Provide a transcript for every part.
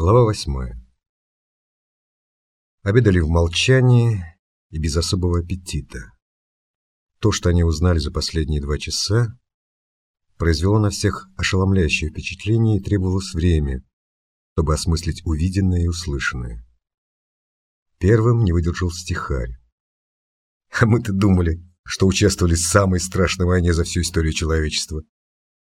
Глава восьмая. Обедали в молчании и без особого аппетита. То, что они узнали за последние два часа, произвело на всех ошеломляющее впечатление и требовалось время, чтобы осмыслить увиденное и услышанное. Первым не выдержал стихарь. «А мы-то думали, что участвовали в самой страшной войне за всю историю человечества»,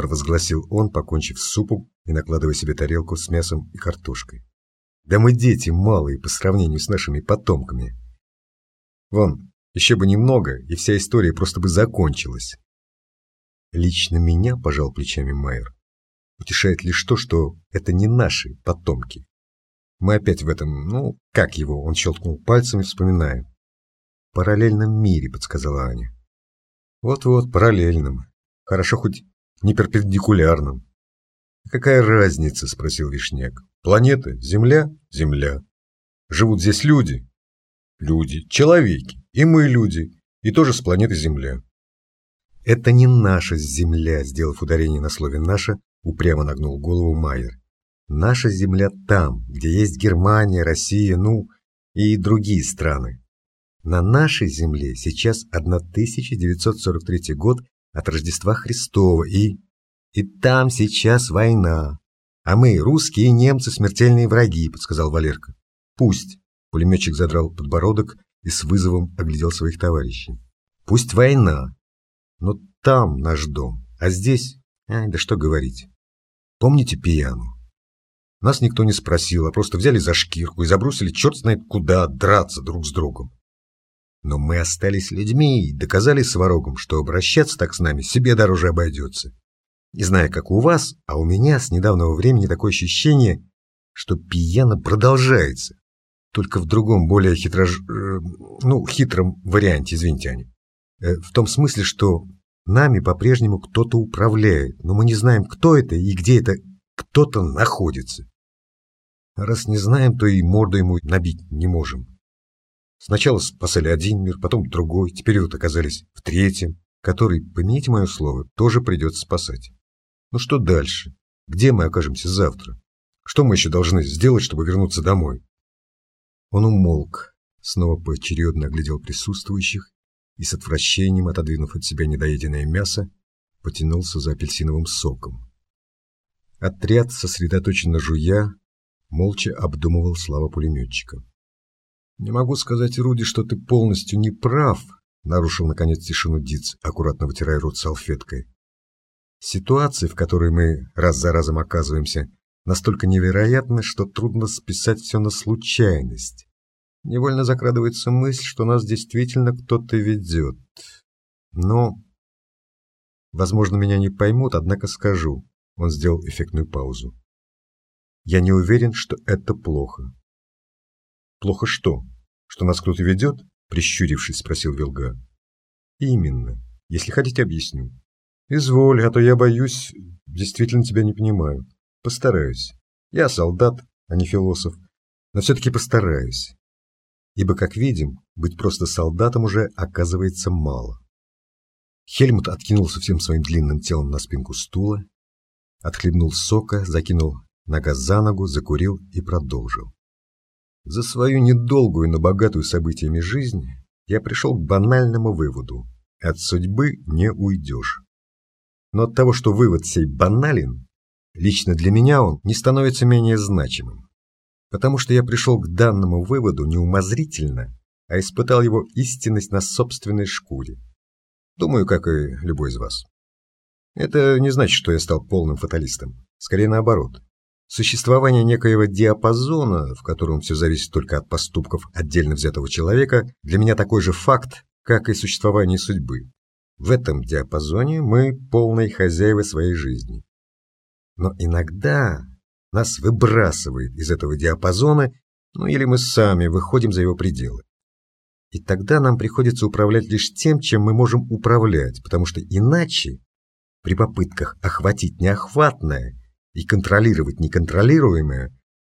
провозгласил он, покончив с супом и накладывая себе тарелку с мясом и картошкой. «Да мы дети малые по сравнению с нашими потомками. Вон, еще бы немного, и вся история просто бы закончилась». Лично меня, пожал плечами Майер, утешает лишь то, что это не наши потомки. Мы опять в этом, ну, как его, он щелкнул пальцами, вспоминаем. «Параллельном мире», — подсказала Аня. «Вот-вот, параллельном. Хорошо хоть не перпендикулярном. «Какая разница?» – спросил Вишняк. «Планета? Земля? Земля. Живут здесь люди? Люди. Человеки. И мы люди. И тоже с планеты Земля». «Это не наша Земля», – сделав ударение на слове «наша», упрямо нагнул голову Майер. «Наша Земля там, где есть Германия, Россия, ну, и другие страны. На нашей Земле сейчас 1943 год от Рождества Христова, и... И там сейчас война. А мы, русские и немцы, смертельные враги, подсказал Валерка. Пусть. Пулеметчик задрал подбородок и с вызовом оглядел своих товарищей. Пусть война. Но там наш дом. А здесь... Ай, да что говорить. Помните пьяну? Нас никто не спросил, а просто взяли за шкирку и забросили черт знает куда драться друг с другом. Но мы остались людьми и доказали сварогам, что обращаться так с нами себе дороже обойдется. Не знаю, как у вас, а у меня с недавнего времени такое ощущение, что пьяно продолжается. Только в другом, более хитрож... Э, ну, хитром варианте, извините, Аня. Э, в том смысле, что нами по-прежнему кто-то управляет, но мы не знаем, кто это и где это кто-то находится. раз не знаем, то и морду ему набить не можем. Сначала спасали один мир, потом другой, теперь вот оказались в третьем, который, помяните мое слово, тоже придется спасать. Ну что дальше? Где мы окажемся завтра? Что мы еще должны сделать, чтобы вернуться домой? Он умолк, снова поочередно оглядел присутствующих и с отвращением, отодвинув от себя недоеденное мясо, потянулся за апельсиновым соком. Отряд, сосредоточенно жуя, молча обдумывал слова пулеметчика. «Не могу сказать, Руди, что ты полностью не прав», — нарушил, наконец, тишину Диц, аккуратно вытирая рот салфеткой. «Ситуации, в которой мы раз за разом оказываемся, настолько невероятны, что трудно списать все на случайность. Невольно закрадывается мысль, что нас действительно кто-то ведет. Но, возможно, меня не поймут, однако скажу». Он сделал эффектную паузу. «Я не уверен, что это плохо». «Плохо что? Что нас кто-то ведет?» Прищурившись, спросил Вилга. «Именно. Если хотите, объясню». «Изволь, а то я боюсь, действительно тебя не понимаю. Постараюсь. Я солдат, а не философ, но все-таки постараюсь. Ибо, как видим, быть просто солдатом уже оказывается мало». Хельмут откинулся всем своим длинным телом на спинку стула, отхлебнул сока, закинул нога за ногу, закурил и продолжил. За свою недолгую, но богатую событиями жизнь я пришел к банальному выводу. От судьбы не уйдешь. Но от того, что вывод сей банален, лично для меня он не становится менее значимым. Потому что я пришел к данному выводу не умозрительно, а испытал его истинность на собственной шкуре. Думаю, как и любой из вас. Это не значит, что я стал полным фаталистом. Скорее наоборот. Существование некоего диапазона, в котором все зависит только от поступков отдельно взятого человека, для меня такой же факт, как и существование судьбы. В этом диапазоне мы полные хозяева своей жизни. Но иногда нас выбрасывает из этого диапазона, ну или мы сами выходим за его пределы. И тогда нам приходится управлять лишь тем, чем мы можем управлять, потому что иначе, при попытках охватить неохватное, и контролировать неконтролируемое,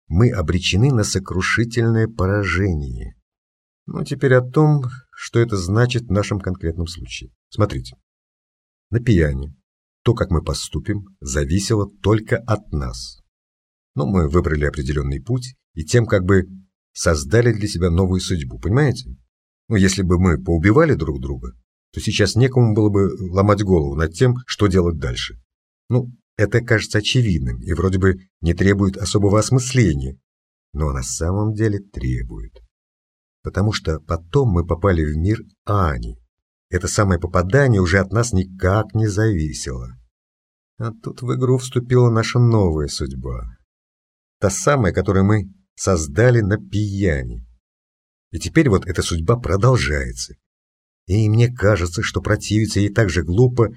мы обречены на сокрушительное поражение. Ну, теперь о том, что это значит в нашем конкретном случае. Смотрите. На пияне то, как мы поступим, зависело только от нас. Но мы выбрали определенный путь и тем как бы создали для себя новую судьбу, понимаете? Ну, если бы мы поубивали друг друга, то сейчас некому было бы ломать голову над тем, что делать дальше. Ну, это кажется очевидным и вроде бы не требует особого осмысления, но на самом деле требует. Потому что потом мы попали в мир Ани. Это самое попадание уже от нас никак не зависело. А тут в игру вступила наша новая судьба. Та самая, которую мы создали на пияне. И теперь вот эта судьба продолжается. И мне кажется, что противиться ей так же глупо,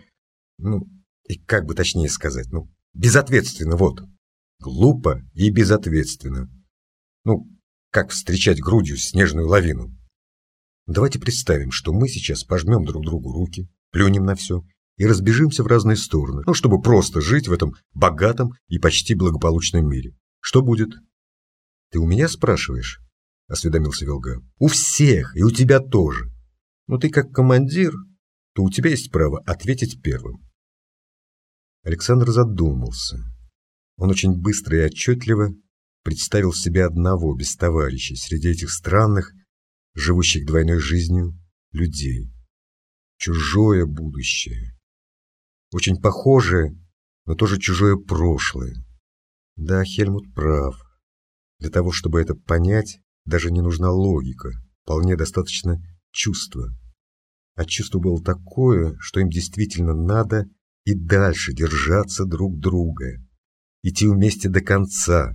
ну, и как бы точнее сказать, ну, безответственно, вот. Глупо и безответственно. Ну, как встречать грудью снежную лавину. Давайте представим, что мы сейчас пожмем друг другу руки, плюнем на все и разбежимся в разные стороны, ну, чтобы просто жить в этом богатом и почти благополучном мире. Что будет? Ты у меня спрашиваешь? Осведомился Велга. У всех, и у тебя тоже. Но ты как командир, то у тебя есть право ответить первым. Александр задумался. Он очень быстро и отчетливо представил себе одного без товарищей среди этих странных, живущих двойной жизнью, людей. Чужое будущее. Очень похожее, но тоже чужое прошлое. Да, Хельмут прав. Для того, чтобы это понять, даже не нужна логика. Вполне достаточно чувства. А чувство было такое, что им действительно надо и дальше держаться друг друга, идти вместе до конца.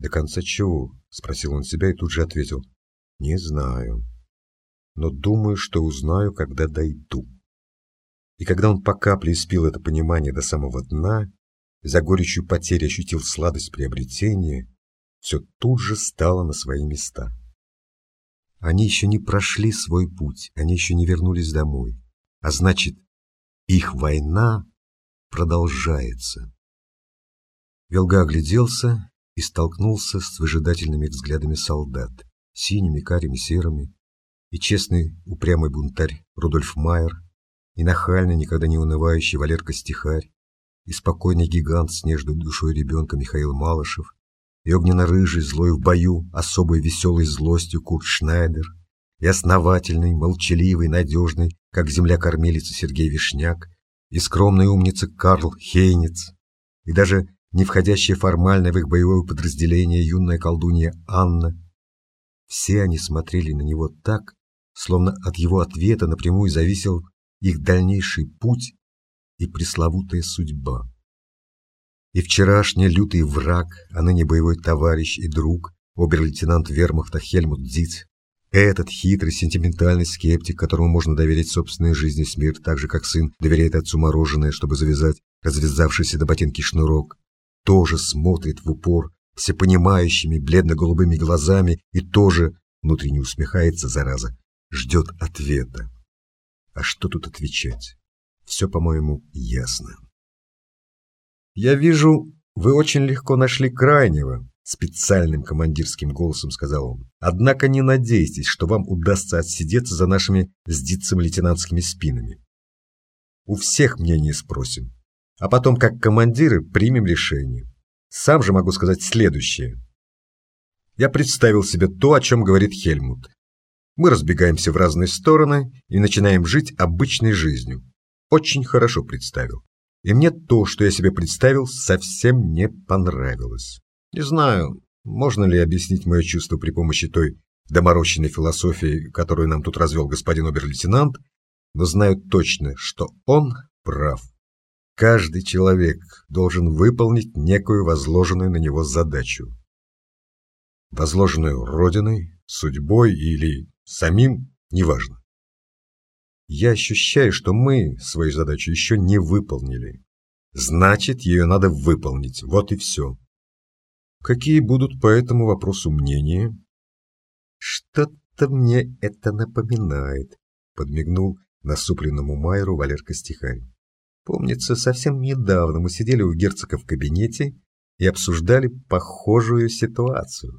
«До конца чего?» — спросил он себя и тут же ответил. «Не знаю, но думаю, что узнаю, когда дойду». И когда он по капле испил это понимание до самого дна, за горечью потери ощутил сладость приобретения, все тут же стало на свои места. Они еще не прошли свой путь, они еще не вернулись домой. А значит, их война продолжается. Велга огляделся и столкнулся с выжидательными взглядами солдат, синими, карими, серыми, и честный, упрямый бунтарь Рудольф Майер, и нахальный, никогда не унывающий Валерка Стихарь, и спокойный гигант с нежной душой ребенка Михаил Малышев, и огненно-рыжий, злой в бою, особой веселой злостью Курт Шнайдер, и основательный, молчаливый, надежный, как земля-кормилица Сергей Вишняк, и скромная умница Карл Хейниц, и даже не входящая формально в их боевое подразделение юная колдунья Анна. Все они смотрели на него так, словно от его ответа напрямую зависел их дальнейший путь и пресловутая судьба. И вчерашний лютый враг, а ныне боевой товарищ и друг, обер-лейтенант вермахта Хельмут Дзиц, этот хитрый, сентиментальный скептик, которому можно доверить собственной жизни смерть, так же, как сын доверяет отцу мороженое, чтобы завязать развязавшийся до ботинки шнурок, тоже смотрит в упор всепонимающими бледно-голубыми глазами и тоже внутренне усмехается, зараза, ждет ответа. А что тут отвечать? Все, по-моему, ясно. «Я вижу, вы очень легко нашли крайнего», — специальным командирским голосом сказал он. «Однако не надейтесь, что вам удастся отсидеться за нашими с лейтенантскими спинами. У всех мнение спросим, а потом, как командиры, примем решение. Сам же могу сказать следующее. Я представил себе то, о чем говорит Хельмут. Мы разбегаемся в разные стороны и начинаем жить обычной жизнью. Очень хорошо представил. И мне то, что я себе представил, совсем не понравилось. Не знаю, можно ли объяснить мое чувство при помощи той доморощенной философии, которую нам тут развел господин обер-лейтенант, но знаю точно, что он прав. Каждый человек должен выполнить некую возложенную на него задачу. Возложенную Родиной, судьбой или самим, неважно. Я ощущаю, что мы свою задачу еще не выполнили. Значит, ее надо выполнить. Вот и все. Какие будут по этому вопросу мнения? Что-то мне это напоминает, подмигнул насупленному Майеру Валерка Стихарь. Помнится, совсем недавно мы сидели у герцога в кабинете и обсуждали похожую ситуацию.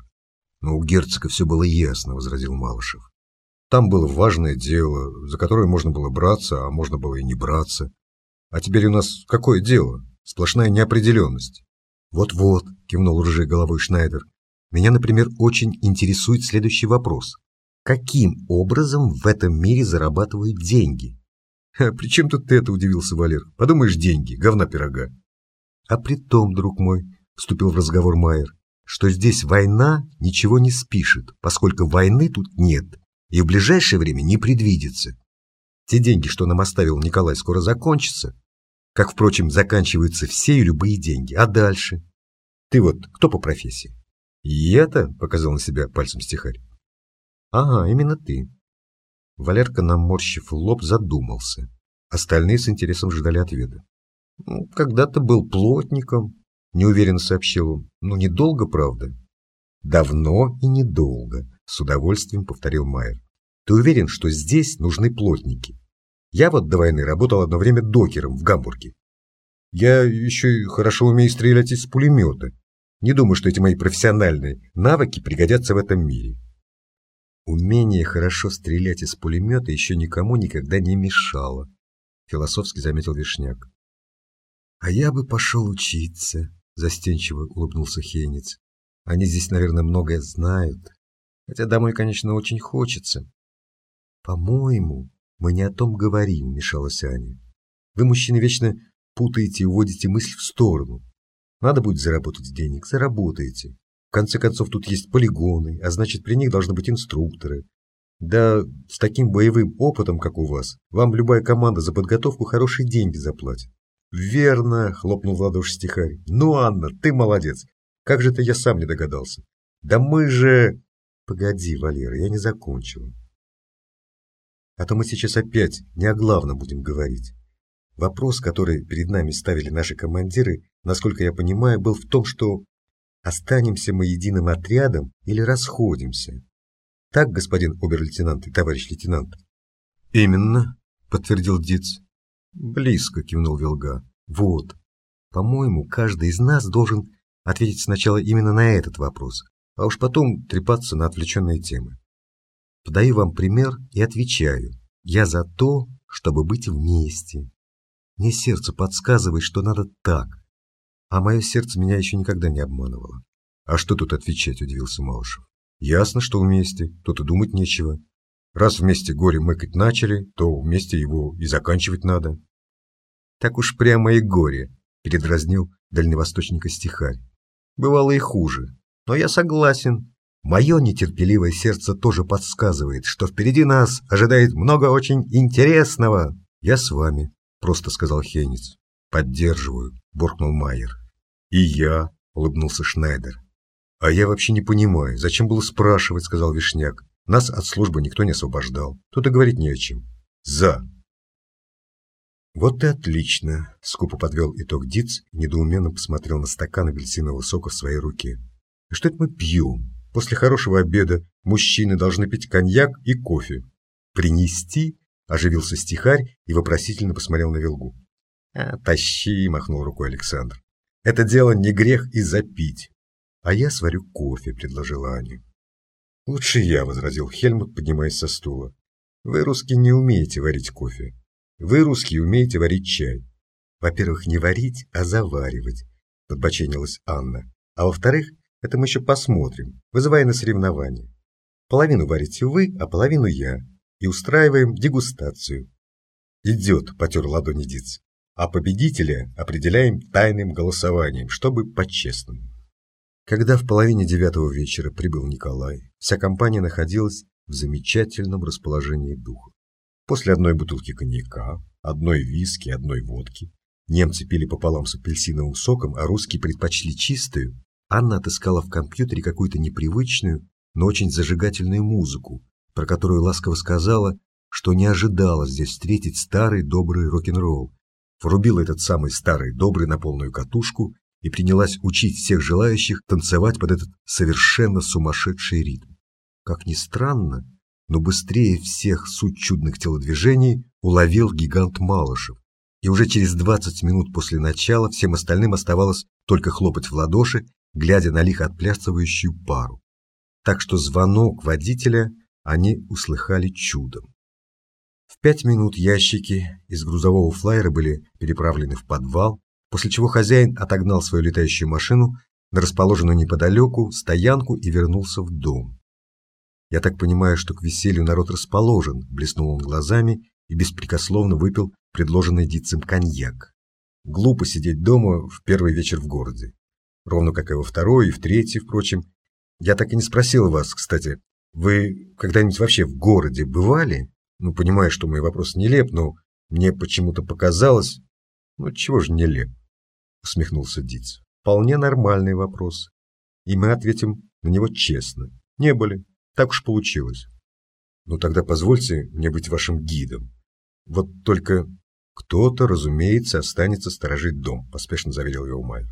Но у герцога все было ясно, возразил Малышев. Там было важное дело, за которое можно было браться, а можно было и не браться. А теперь у нас какое дело? Сплошная неопределенность. Вот-вот, кивнул рыжей головой Шнайдер. Меня, например, очень интересует следующий вопрос. Каким образом в этом мире зарабатывают деньги? «А при чем тут ты это?» – удивился Валер. «Подумаешь, деньги, говна пирога». «А при том, друг мой», – вступил в разговор Майер, «что здесь война ничего не спишет, поскольку войны тут нет и в ближайшее время не предвидится. Те деньги, что нам оставил Николай, скоро закончатся, как, впрочем, заканчиваются все и любые деньги. А дальше? Ты вот кто по профессии?» «И это?» – показал на себя пальцем стихарь. «Ага, именно ты. Валерка, наморщив лоб, задумался. Остальные с интересом ждали ответа. «Ну, «Когда-то был плотником», — неуверенно сообщил он. «Ну, недолго, правда?» «Давно и недолго», — с удовольствием повторил Майер. «Ты уверен, что здесь нужны плотники? Я вот до войны работал одно время докером в Гамбурге. Я еще хорошо умею стрелять из пулемета. Не думаю, что эти мои профессиональные навыки пригодятся в этом мире. Умение хорошо стрелять из пулемета еще никому никогда не мешало, философски заметил Вишняк. А я бы пошел учиться, застенчиво улыбнулся Хейниц. Они здесь, наверное, многое знают. Хотя домой, конечно, очень хочется. По-моему, мы не о том говорим, вмешалась Аня. Вы, мужчины, вечно путаете и уводите мысль в сторону. Надо будет заработать денег, заработаете конце концов, тут есть полигоны, а значит, при них должны быть инструкторы. Да с таким боевым опытом, как у вас, вам любая команда за подготовку хорошие деньги заплатит. Верно, хлопнул в ладоши стихарь. Ну, Анна, ты молодец. Как же это я сам не догадался? Да мы же... Погоди, Валера, я не закончил. А то мы сейчас опять не о главном будем говорить. Вопрос, который перед нами ставили наши командиры, насколько я понимаю, был в том, что Останемся мы единым отрядом или расходимся? Так, господин обер-лейтенант и товарищ лейтенант? Именно, подтвердил Диц. Близко, кивнул Вилга. Вот. По-моему, каждый из нас должен ответить сначала именно на этот вопрос, а уж потом трепаться на отвлеченные темы. Подаю вам пример и отвечаю. Я за то, чтобы быть вместе. Мне сердце подсказывает, что надо так, а мое сердце меня еще никогда не обманывало. А что тут отвечать, удивился Малышев. Ясно, что вместе, тут и думать нечего. Раз вместе горе мыкать начали, то вместе его и заканчивать надо. Так уж прямо и горе, передразнил дальневосточника стихарь. Бывало и хуже, но я согласен. Мое нетерпеливое сердце тоже подсказывает, что впереди нас ожидает много очень интересного. Я с вами, просто сказал Хейниц. Поддерживаю, буркнул Майер. «И я», — улыбнулся Шнайдер. «А я вообще не понимаю, зачем было спрашивать», — сказал Вишняк. «Нас от службы никто не освобождал. Тут и говорить не о чем. За!» «Вот и отлично», — скупо подвел итог Диц недоуменно посмотрел на стакан апельсинового сока в своей руке. «И что это мы пьем? После хорошего обеда мужчины должны пить коньяк и кофе. Принести?» — оживился стихарь и вопросительно посмотрел на Вилгу. «А, «Тащи», — махнул рукой Александр. Это дело не грех и запить. А я сварю кофе, предложила Аня. Лучше я, возразил Хельмут, поднимаясь со стула. Вы, русские, не умеете варить кофе. Вы, русские, умеете варить чай. Во-первых, не варить, а заваривать, подбоченилась Анна. А во-вторых, это мы еще посмотрим, вызывая на соревнования. Половину варите вы, а половину я. И устраиваем дегустацию. Идет, потер ладони Диц а победителя определяем тайным голосованием, чтобы по-честному. Когда в половине девятого вечера прибыл Николай, вся компания находилась в замечательном расположении духа. После одной бутылки коньяка, одной виски, одной водки, немцы пили пополам с апельсиновым соком, а русские предпочли чистую, Анна отыскала в компьютере какую-то непривычную, но очень зажигательную музыку, про которую ласково сказала, что не ожидала здесь встретить старый добрый рок-н-ролл, врубила этот самый старый добрый на полную катушку и принялась учить всех желающих танцевать под этот совершенно сумасшедший ритм. Как ни странно, но быстрее всех суть чудных телодвижений уловил гигант Малышев, и уже через 20 минут после начала всем остальным оставалось только хлопать в ладоши, глядя на лихо отплясывающую пару. Так что звонок водителя они услыхали чудом. В пять минут ящики из грузового флайера были переправлены в подвал, после чего хозяин отогнал свою летающую машину на расположенную неподалеку стоянку и вернулся в дом. «Я так понимаю, что к веселью народ расположен», — блеснул он глазами и беспрекословно выпил предложенный Дицем коньяк. Глупо сидеть дома в первый вечер в городе. Ровно как и во второй, и в третий, впрочем. Я так и не спросил вас, кстати, вы когда-нибудь вообще в городе бывали? Ну, понимаю, что мой вопрос нелеп, но мне почему-то показалось... Ну, чего же нелеп? Усмехнулся Диц. Вполне нормальный вопрос. И мы ответим на него честно. Не были. Так уж получилось. Ну, тогда позвольте мне быть вашим гидом. Вот только кто-то, разумеется, останется сторожить дом, поспешно заверил его Майер.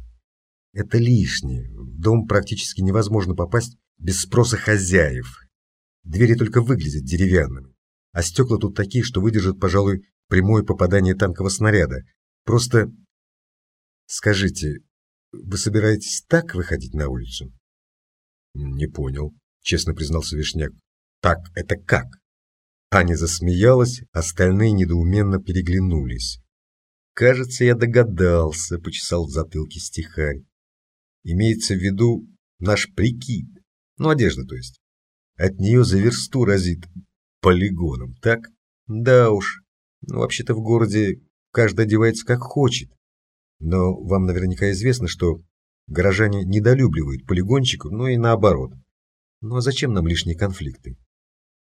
Это лишнее. В дом практически невозможно попасть без спроса хозяев. Двери только выглядят деревянными. А стекла тут такие, что выдержат, пожалуй, прямое попадание танкового снаряда. Просто скажите, вы собираетесь так выходить на улицу? Не понял, честно признался Вишняк. Так, это как? Аня засмеялась, остальные недоуменно переглянулись. «Кажется, я догадался», — почесал в затылке стихарь. «Имеется в виду наш прикид. Ну, одежда, то есть. От нее за версту разит полигоном, так? Да уж. Ну, вообще-то в городе каждый одевается как хочет. Но вам наверняка известно, что горожане недолюбливают полигончиков, ну и наоборот. Ну а зачем нам лишние конфликты?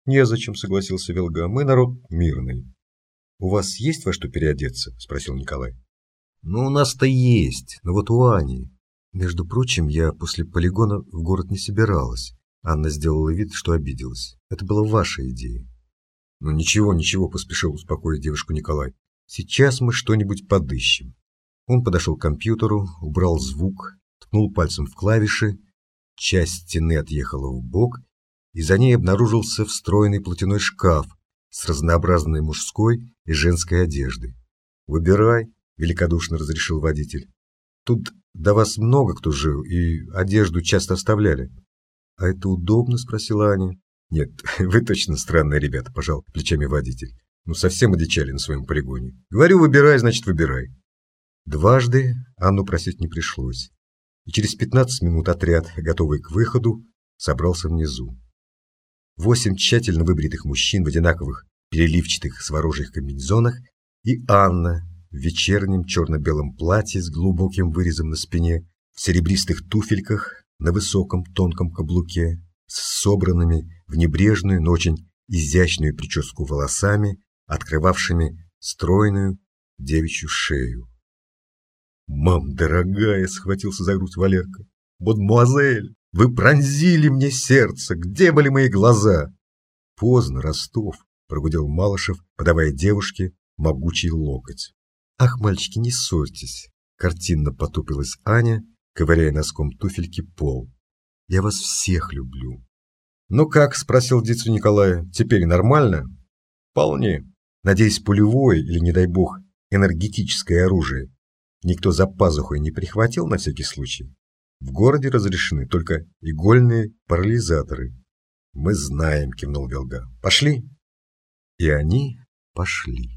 Незачем, согласился Велга. Мы народ мирный. У вас есть во что переодеться? Спросил Николай. Ну, у нас-то есть, но вот у Ани. Между прочим, я после полигона в город не собиралась. Анна сделала вид, что обиделась. Это была ваша идея. Ну ничего, ничего, поспешил успокоить девушку Николай. Сейчас мы что-нибудь подыщем. Он подошел к компьютеру, убрал звук, ткнул пальцем в клавиши, часть стены отъехала в бок, и за ней обнаружился встроенный платяной шкаф с разнообразной мужской и женской одеждой. «Выбирай», — великодушно разрешил водитель. «Тут до вас много кто жил, и одежду часто оставляли. «А это удобно?» – спросила Аня. «Нет, вы точно странные ребята», – пожал плечами водитель. «Ну, совсем одичали на своем полигоне. Говорю, выбирай, значит, выбирай». Дважды Анну просить не пришлось. И через 15 минут отряд, готовый к выходу, собрался внизу. Восемь тщательно выбритых мужчин в одинаковых переливчатых сворожьих комбинезонах и Анна в вечернем черно-белом платье с глубоким вырезом на спине, в серебристых туфельках на высоком тонком каблуке, с собранными в небрежную, но очень изящную прическу волосами, открывавшими стройную девичью шею. «Мам, дорогая!» — схватился за грудь Валерка. «Мадемуазель, вы пронзили мне сердце! Где были мои глаза?» «Поздно, Ростов!» — прогудел Малышев, подавая девушке могучий локоть. «Ах, мальчики, не ссорьтесь!» — картинно потупилась Аня, ковыряя носком туфельки пол. «Я вас всех люблю». «Ну как?» – спросил Дицу Николая. «Теперь нормально?» «Вполне. Надеюсь, пулевое или, не дай бог, энергетическое оружие никто за пазухой не прихватил на всякий случай. В городе разрешены только игольные парализаторы». «Мы знаем», – кивнул Велга. «Пошли?» И они пошли.